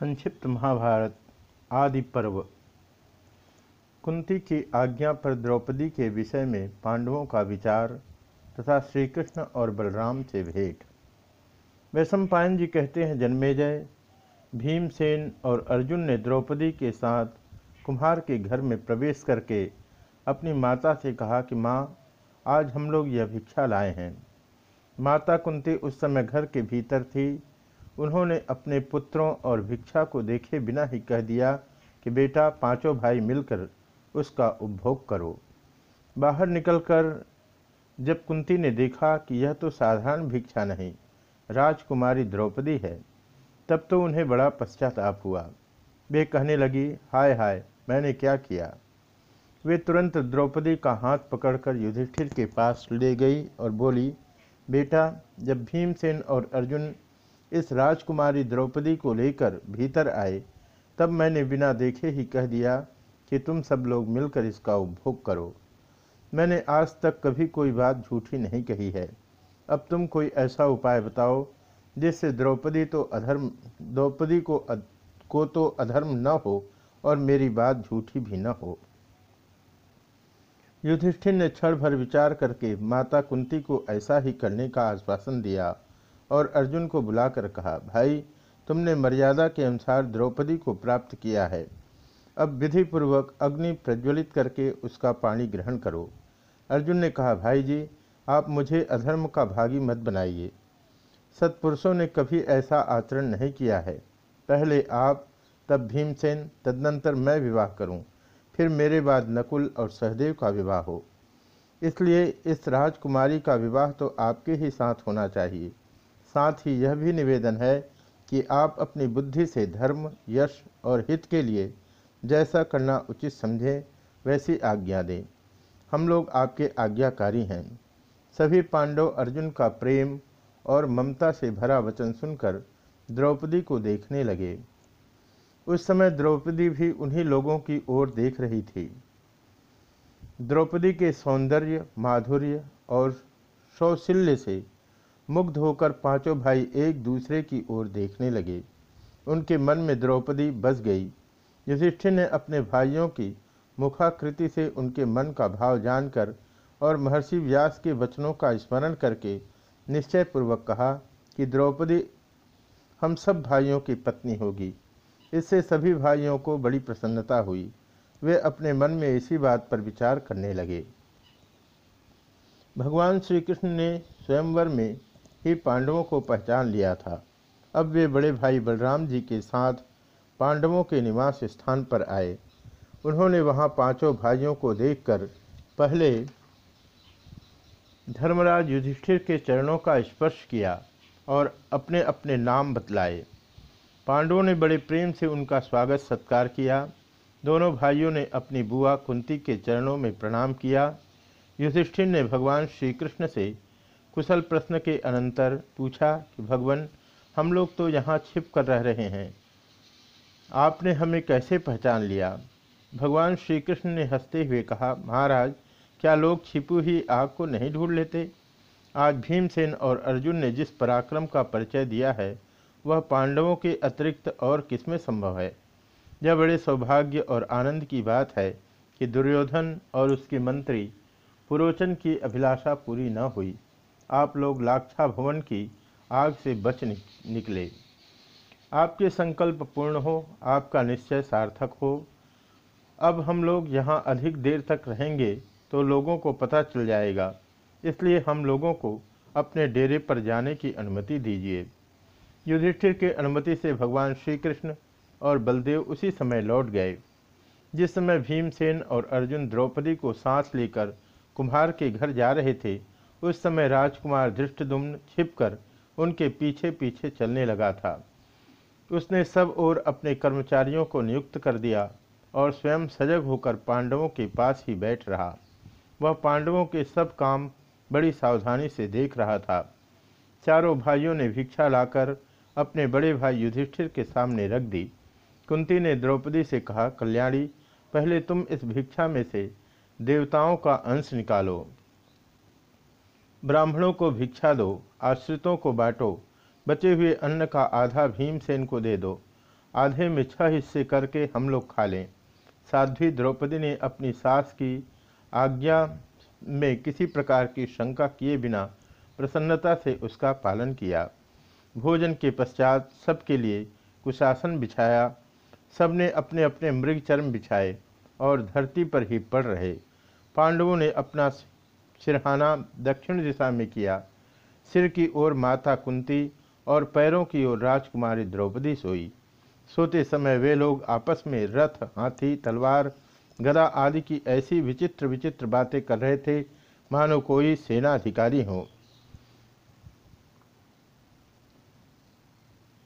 संक्षिप्त महाभारत आदि पर्व। कुंती की आज्ञा पर द्रौपदी के विषय में पांडवों का विचार तथा श्री कृष्ण और बलराम से भेंट वैशंपायन जी कहते हैं, जन्मेजय, भीमसेन और अर्जुन ने द्रौपदी के साथ कुम्हार के घर में प्रवेश करके अपनी माता से कहा कि, माँ, आज हम लोग यह भिक्षा लाए हैं। माता कुंती उस समय घर के भीतर थी उन्होंने अपने पुत्रों और भिक्षा को देखे बिना ही कह दिया कि बेटा, पाँचों भाई मिलकर उसका उपभोग करो। बाहर निकलकर जब कुंती ने देखा कि यह तो साधारण भिक्षा नहीं, राजकुमारी द्रौपदी है, तब तो उन्हें बड़ा पश्चाताप हुआ। वे कहने लगी, हाय हाय, मैंने क्या किया? वे तुरंत द्रौपदी का हाथ पकड़कर युधिष्ठिर के पास ले गई और बोली, बेटा, जब भीमसेन और अर्जुन इस राजकुमारी द्रौपदी को लेकर भीतर आए। तब मैंने बिना देखे ही कह दिया कि तुम सब लोग मिलकर इसका उपभोग करो। मैंने आज तक कभी कोई बात झूठी नहीं कही है। अब तुम कोई ऐसा उपाय बताओ जिससे द्रौपदी तो अधर्म द्रौपदी को अद, को तो अधर्म न हो और मेरी बात झूठी भी न हो। युधिष्ठिर ने क्षण भर विचार करके माता कुंती को ऐसा ही करने का आश्वासन दिया। और अर्जुन को बुलाकर कहा भाई तुमने मर्यादा के अनुसार द्रौपदी को प्राप्त किया है। अब विधिपूर्वक अग्नि प्रज्वलित करके उसका पानी ग्रहण करो। अर्जुन ने कहा भाई जी आप मुझे अधर्म का भागी मत बनाइए। सत्पुरुषों ने कभी ऐसा आचरण नहीं किया है। पहले आप तब भीमसेन तदनंतर मैं विवाह करूँ, फिर मेरे बाद नकुल और सहदेव का विवाह हो। इसलिए इस राजकुमारी का विवाह तो आपके ही साथ होना चाहिए। साथ ही यह भी निवेदन है कि आप अपनी बुद्धि से धर्म, यश और हित के लिए जैसा करना उचित समझें, वैसी आज्ञा दें। हम लोग आपके आज्ञाकारी हैं। सभी पांडव अर्जुन का प्रेम और ममता से भरा वचन सुनकर द्रौपदी को देखने लगे। उस समय द्रौपदी भी उन्हीं लोगों की ओर देख रही थी। द्रौपदी के सौंदर्य, माधुर्य और सौशिल्य से मुग्ध होकर पाँचों भाई एक दूसरे की ओर देखने लगे। उनके मन में द्रौपदी बस गई। युधिष्ठिर ने अपने भाइयों की मुखाकृति से उनके मन का भाव जानकर और महर्षि व्यास के वचनों का स्मरण करके निश्चय पूर्वक कहा कि द्रौपदी, हम सब भाइयों की पत्नी होगी। इससे सभी भाइयों को बड़ी प्रसन्नता हुई। वे अपने मन में इसी बात पर विचार करने लगे। भगवान श्री कृष्ण ने स्वयंवर में ही पांडवों को पहचान लिया था। अब वे बड़े भाई बलराम जी के साथ पांडवों के निवास स्थान पर आए। उन्होंने वहाँ पाँचों भाइयों को देखकर पहले धर्मराज युधिष्ठिर के चरणों का स्पर्श किया और अपने अपने नाम बतलाए। पांडवों ने बड़े प्रेम से उनका स्वागत सत्कार किया। दोनों भाइयों ने अपनी बुआ कुंती के चरणों में प्रणाम किया। युधिष्ठिर ने भगवान श्री कृष्ण से कुशल प्रश्न के अनंतर पूछा कि, भगवान, हम लोग तो यहाँ छिप कर रह रहे हैं। आपने हमें कैसे पहचान लिया? भगवान श्री कृष्ण ने हँसते हुए कहा, महाराज, क्या लोग छिपू ही आग को नहीं ढूंढ लेते? आज भीमसेन और अर्जुन ने जिस पराक्रम का परिचय दिया है, वह पांडवों के अतिरिक्त और किसमें संभव है? यह बड़े सौभाग्य और आनंद की बात है कि दुर्योधन और उसके मंत्री पुरोचन की अभिलाषा पूरी न हुई। आप लोग लाक्षा भवन की आग से बच निकले। आपके संकल्प पूर्ण हो, आपका निश्चय सार्थक हो। अब हम लोग यहाँ अधिक देर तक रहेंगे तो लोगों को पता चल जाएगा, इसलिए हम लोगों को अपने डेरे पर जाने की अनुमति दीजिए। युधिष्ठिर के अनुमति से भगवान श्री कृष्ण और बलदेव उसी समय लौट गए, जिस समय भीमसेन और अर्जुन द्रौपदी को सांस लेकर कुम्हार के घर जा रहे थे। उस समय राजकुमार धृष्टदुम्न छिपकर उनके पीछे पीछे चलने लगा था। उसने सब ओर अपने कर्मचारियों को नियुक्त कर दिया और स्वयं सजग होकर पांडवों के पास ही बैठ रहा। वह पांडवों के सब काम बड़ी सावधानी से देख रहा था। चारों भाइयों ने भिक्षा लाकर अपने बड़े भाई युधिष्ठिर के सामने रख दी। कुंती ने द्रौपदी से कहा, कल्याणी, पहले तुम इस भिक्षा में से देवताओं का अंश निकालो। ब्राह्मणों को भिक्षा दो, आश्रितों को बांटो, बचे हुए अन्न का आधा भीमसेन को दे दो। आधे में छह हिस्से करके हम लोग खा लें। साध्वी द्रौपदी ने अपनी सास की आज्ञा में किसी प्रकार की शंका किए बिना प्रसन्नता से उसका पालन किया। भोजन के पश्चात सबके लिए कुशासन बिछाया। सबने अपने अपने मृग चर्म बिछाए और धरती पर ही पड़ रहे। पांडवों ने अपना सिरहाना दक्षिण दिशा में किया। सिर की ओर माता कुंती और पैरों की ओर राजकुमारी द्रौपदी सोई। सोते समय वे लोग आपस में रथ, हाथी, तलवार, गदा आदि की ऐसी विचित्र विचित्र बातें कर रहे थे, मानो कोई सेनाधिकारी हो।